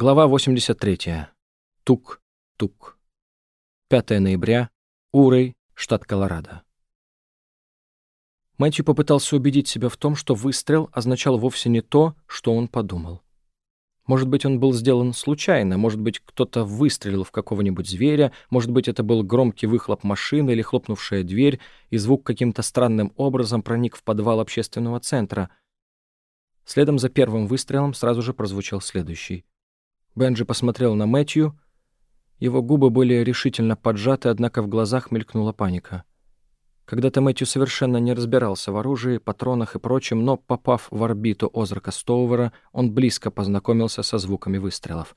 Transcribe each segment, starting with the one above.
Глава 83. Тук-тук. 5 ноября. Урей, штат Колорадо. Мэтью попытался убедить себя в том, что выстрел означал вовсе не то, что он подумал. Может быть, он был сделан случайно, может быть, кто-то выстрелил в какого-нибудь зверя, может быть, это был громкий выхлоп машины или хлопнувшая дверь, и звук каким-то странным образом проник в подвал общественного центра. Следом за первым выстрелом сразу же прозвучал следующий. Бенджи посмотрел на Мэтью. Его губы были решительно поджаты, однако в глазах мелькнула паника. Когда-то Мэтью совершенно не разбирался в оружии, патронах и прочем, но, попав в орбиту Озрака Стоувера, он близко познакомился со звуками выстрелов.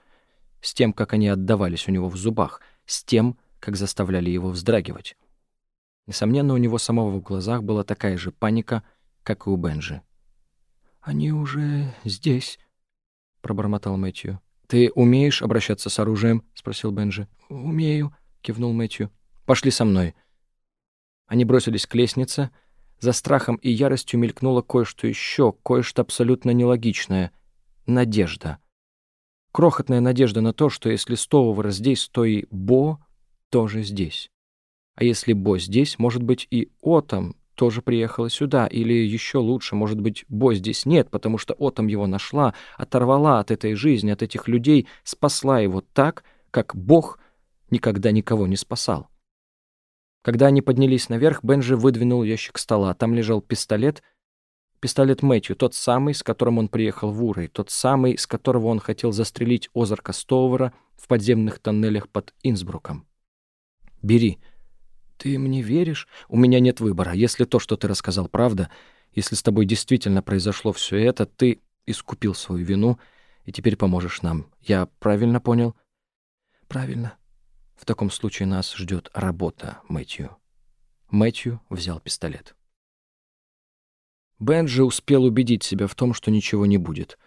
С тем, как они отдавались у него в зубах, с тем, как заставляли его вздрагивать. Несомненно, у него самого в глазах была такая же паника, как и у Бенджи. «Они уже здесь», — пробормотал Мэтью. «Ты умеешь обращаться с оружием?» — спросил Бенджи. «Умею», — кивнул Мэтью. «Пошли со мной». Они бросились к лестнице. За страхом и яростью мелькнуло кое-что еще, кое-что абсолютно нелогичное. Надежда. Крохотная надежда на то, что если Стоувер здесь, то и Бо тоже здесь. А если Бо здесь, может быть, и Отом тоже приехала сюда, или еще лучше, может быть, Бо здесь нет, потому что Отом его нашла, оторвала от этой жизни, от этих людей, спасла его так, как Бог никогда никого не спасал. Когда они поднялись наверх, Бенджи выдвинул ящик стола. Там лежал пистолет. Пистолет Мэтью, тот самый, с которым он приехал в Урой, тот самый, с которого он хотел застрелить Озарка Стоувера в подземных тоннелях под Инсбруком. «Бери», «Ты мне веришь? У меня нет выбора. Если то, что ты рассказал, правда, если с тобой действительно произошло все это, ты искупил свою вину и теперь поможешь нам. Я правильно понял?» «Правильно. В таком случае нас ждет работа, Мэтью». Мэтью взял пистолет. Бенджи успел убедить себя в том, что ничего не будет.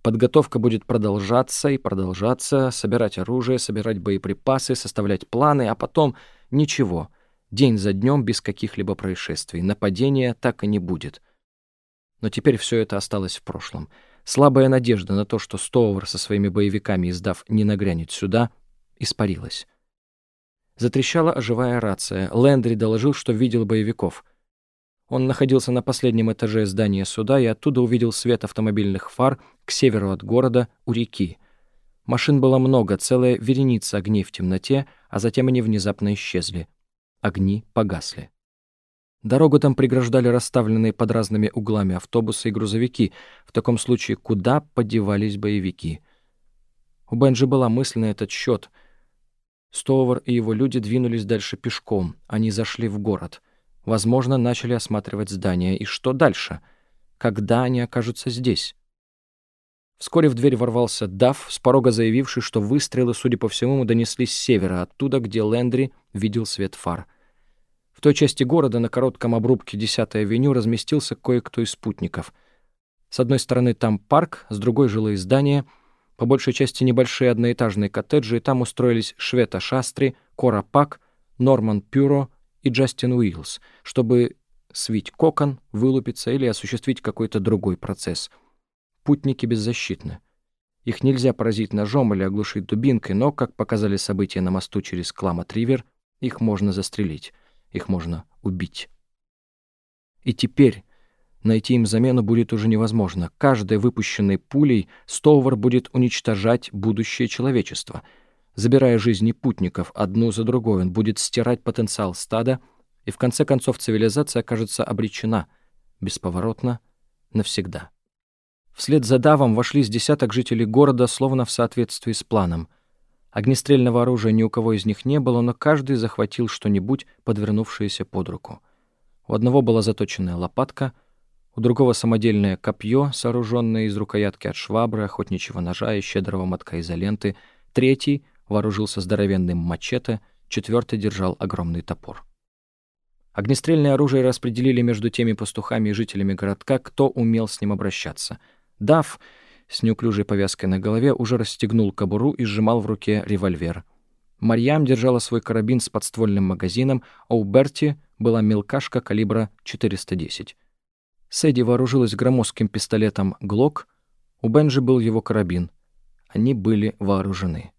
Подготовка будет продолжаться и продолжаться, собирать оружие, собирать боеприпасы, составлять планы, а потом ничего — День за днем без каких-либо происшествий. Нападения так и не будет. Но теперь все это осталось в прошлом. Слабая надежда на то, что Стоувер со своими боевиками, издав «не нагрянет сюда», испарилась. Затрещала оживая рация. Лэндри доложил, что видел боевиков. Он находился на последнем этаже здания суда и оттуда увидел свет автомобильных фар к северу от города, у реки. Машин было много, целая вереница огней в темноте, а затем они внезапно исчезли огни погасли. Дорогу там преграждали расставленные под разными углами автобусы и грузовики. В таком случае куда подевались боевики? У Бенджи была мысль на этот счет. Стовар и его люди двинулись дальше пешком. Они зашли в город. Возможно, начали осматривать здания. И что дальше? Когда они окажутся здесь? Вскоре в дверь ворвался Дафф, с порога заявивший, что выстрелы, судя по всему, донеслись с севера, оттуда, где Лэндри видел свет фар той части города на коротком обрубке 10-й авеню разместился кое-кто из спутников. С одной стороны там парк, с другой — жилые здания, по большей части небольшие одноэтажные коттеджи, и там устроились Швета Шастри, Кора Пак, Норман Пюро и Джастин Уиллс, чтобы свить кокон, вылупиться или осуществить какой-то другой процесс. Путники беззащитны. Их нельзя поразить ножом или оглушить дубинкой, но, как показали события на мосту через Кламат-Ривер, их можно застрелить их можно убить. И теперь найти им замену будет уже невозможно. Каждой выпущенной пулей Стоувер будет уничтожать будущее человечества. Забирая жизни путников одну за другой, он будет стирать потенциал стада, и в конце концов цивилизация окажется обречена, бесповоротно, навсегда. Вслед за давом вошли с десяток жителей города, словно в соответствии с планом — Огнестрельного оружия ни у кого из них не было, но каждый захватил что-нибудь, подвернувшееся под руку. У одного была заточенная лопатка, у другого самодельное копье, сооруженное из рукоятки от швабры, охотничьего ножа и щедрого мотка изоленты, третий вооружился здоровенным мачете, четвертый держал огромный топор. Огнестрельное оружие распределили между теми пастухами и жителями городка, кто умел с ним обращаться. Дав с неуклюжей повязкой на голове уже расстегнул кобуру и сжимал в руке револьвер. Марьям держала свой карабин с подствольным магазином, а у Берти была мелкашка калибра 410. Сэдди вооружилась громоздким пистолетом «Глок», у Бенджи был его карабин. Они были вооружены.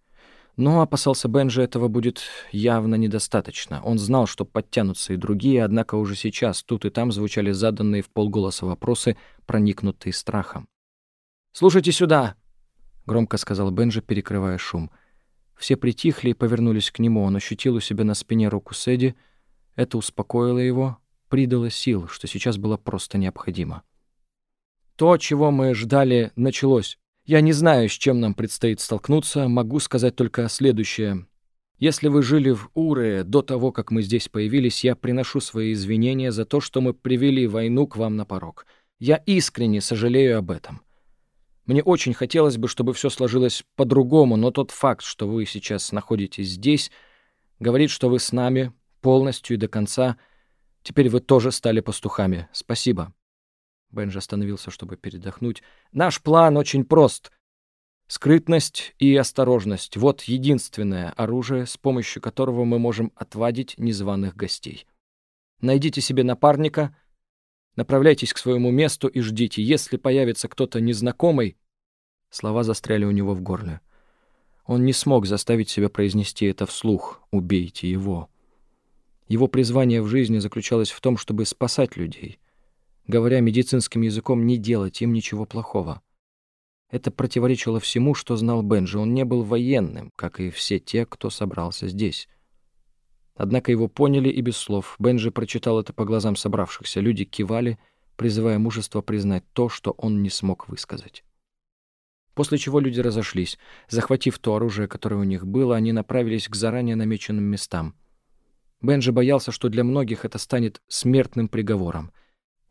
Но, опасался Бенджи, этого будет явно недостаточно. Он знал, что подтянутся и другие, однако уже сейчас тут и там звучали заданные в полголоса вопросы, проникнутые страхом. «Слушайте сюда!» — громко сказал Бенджи, перекрывая шум. Все притихли и повернулись к нему. Он ощутил у себя на спине руку Сэдди. Это успокоило его, придало сил, что сейчас было просто необходимо. «То, чего мы ждали, началось. Я не знаю, с чем нам предстоит столкнуться, могу сказать только следующее. Если вы жили в Уре до того, как мы здесь появились, я приношу свои извинения за то, что мы привели войну к вам на порог. Я искренне сожалею об этом. Мне очень хотелось бы, чтобы все сложилось по-другому, но тот факт, что вы сейчас находитесь здесь, говорит, что вы с нами полностью и до конца. Теперь вы тоже стали пастухами. Спасибо. Бенджи остановился, чтобы передохнуть. «Наш план очень прост. Скрытность и осторожность — вот единственное оружие, с помощью которого мы можем отвадить незваных гостей. Найдите себе напарника, направляйтесь к своему месту и ждите. Если появится кто-то незнакомый...» Слова застряли у него в горле. Он не смог заставить себя произнести это вслух «убейте его». Его призвание в жизни заключалось в том, чтобы спасать людей — говоря медицинским языком, не делать им ничего плохого. Это противоречило всему, что знал Бенджи. Он не был военным, как и все те, кто собрался здесь. Однако его поняли и без слов. Бенджи прочитал это по глазам собравшихся. Люди кивали, призывая мужество признать то, что он не смог высказать. После чего люди разошлись. Захватив то оружие, которое у них было, они направились к заранее намеченным местам. Бенджи боялся, что для многих это станет смертным приговором —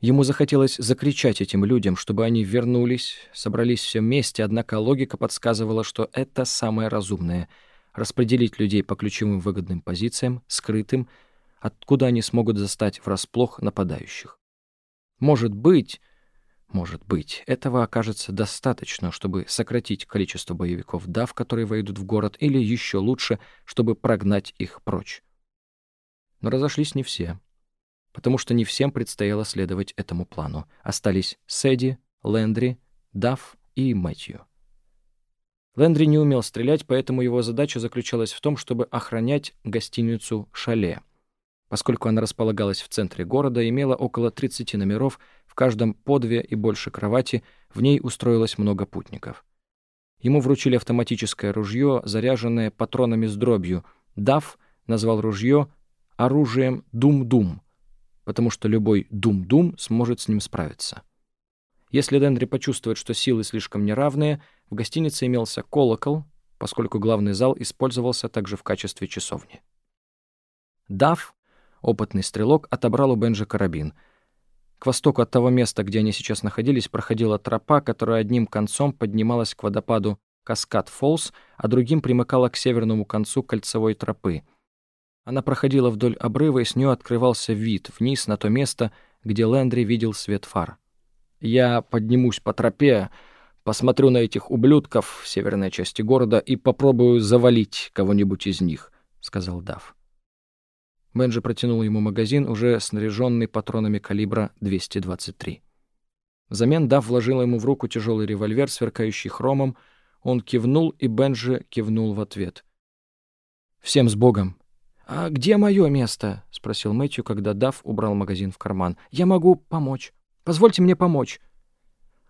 Ему захотелось закричать этим людям, чтобы они вернулись, собрались все вместе, однако логика подсказывала, что это самое разумное — распределить людей по ключевым выгодным позициям, скрытым, откуда они смогут застать врасплох нападающих. Может быть, может быть, этого окажется достаточно, чтобы сократить количество боевиков ДАВ, которые войдут в город, или еще лучше, чтобы прогнать их прочь. Но разошлись не все потому что не всем предстояло следовать этому плану. Остались Сэдди, Лэндри, Дафф и Мэтью. Лэндри не умел стрелять, поэтому его задача заключалась в том, чтобы охранять гостиницу «Шале». Поскольку она располагалась в центре города, имела около 30 номеров, в каждом по две и больше кровати, в ней устроилось много путников. Ему вручили автоматическое ружье, заряженное патронами с дробью. Дафф назвал ружье оружием «Дум-Дум», потому что любой дум-дум сможет с ним справиться. Если Дендри почувствует, что силы слишком неравные, в гостинице имелся колокол, поскольку главный зал использовался также в качестве часовни. Дав, опытный стрелок, отобрал у Бенджи карабин. К востоку от того места, где они сейчас находились, проходила тропа, которая одним концом поднималась к водопаду Каскад Фолс, а другим примыкала к северному концу кольцевой тропы — она проходила вдоль обрыва, и с нее открывался вид вниз на то место, где Лэндри видел свет фар. «Я поднимусь по тропе, посмотрю на этих ублюдков в северной части города и попробую завалить кого-нибудь из них», — сказал Дав. Бенджи протянул ему магазин, уже снаряженный патронами калибра 223. Взамен Дав вложил ему в руку тяжелый револьвер, сверкающий хромом. Он кивнул, и Бенджи кивнул в ответ. «Всем с Богом!» «А где мое место?» — спросил Мэтью, когда Дав убрал магазин в карман. «Я могу помочь. Позвольте мне помочь».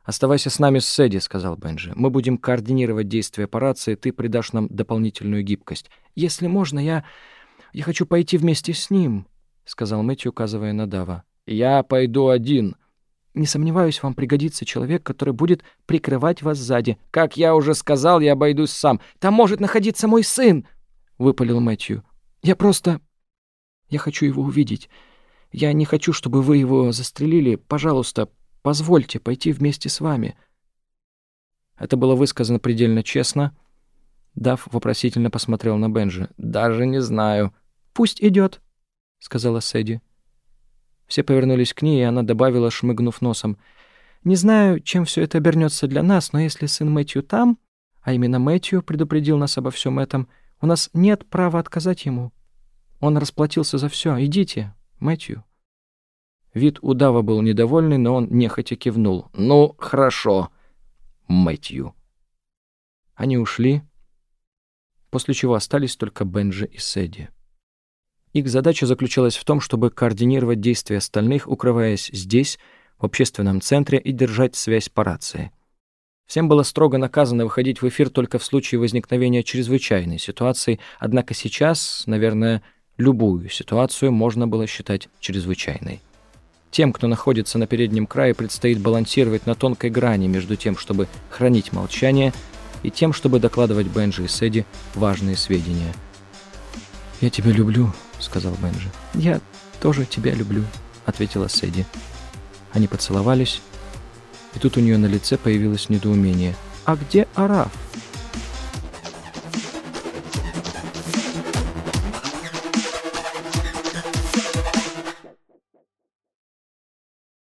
«Оставайся с нами Сэдди», — сказал Бенджи. «Мы будем координировать действия по рации, ты придашь нам дополнительную гибкость». «Если можно, я... я хочу пойти вместе с ним», — сказал Мэтью, указывая на Дава. «Я пойду один». «Не сомневаюсь, вам пригодится человек, который будет прикрывать вас сзади». «Как я уже сказал, я обойдусь сам. Там может находиться мой сын», — выпалил Мэтью. Я просто... Я хочу его увидеть. Я не хочу, чтобы вы его застрелили. Пожалуйста, позвольте пойти вместе с вами». Это было высказано предельно честно. Дав вопросительно посмотрел на Бенджи. «Даже не знаю». «Пусть идет», — сказала Сэдди. Все повернулись к ней, и она добавила, шмыгнув носом. «Не знаю, чем все это обернется для нас, но если сын Мэтью там, а именно Мэтью предупредил нас обо всем этом, — у нас нет права отказать ему. Он расплатился за все. Идите, Мэтью». Вид удава был недовольный, но он нехотя кивнул. «Ну, хорошо, Мэтью». Они ушли, после чего остались только Бенджи и Сэдди. Их задача заключалась в том, чтобы координировать действия остальных, укрываясь здесь, в общественном центре, и держать связь по рации. Всем было строго наказано выходить в эфир только в случае возникновения чрезвычайной ситуации, однако сейчас, наверное, любую ситуацию можно было считать чрезвычайной. Тем, кто находится на переднем крае, предстоит балансировать на тонкой грани между тем, чтобы хранить молчание, и тем, чтобы докладывать Бенджи и Сэдди важные сведения. «Я тебя люблю», — сказал Бенджи. «Я тоже тебя люблю», — ответила Сэдди. Они поцеловались, и тут у нее на лице появилось недоумение. «А где Араф?»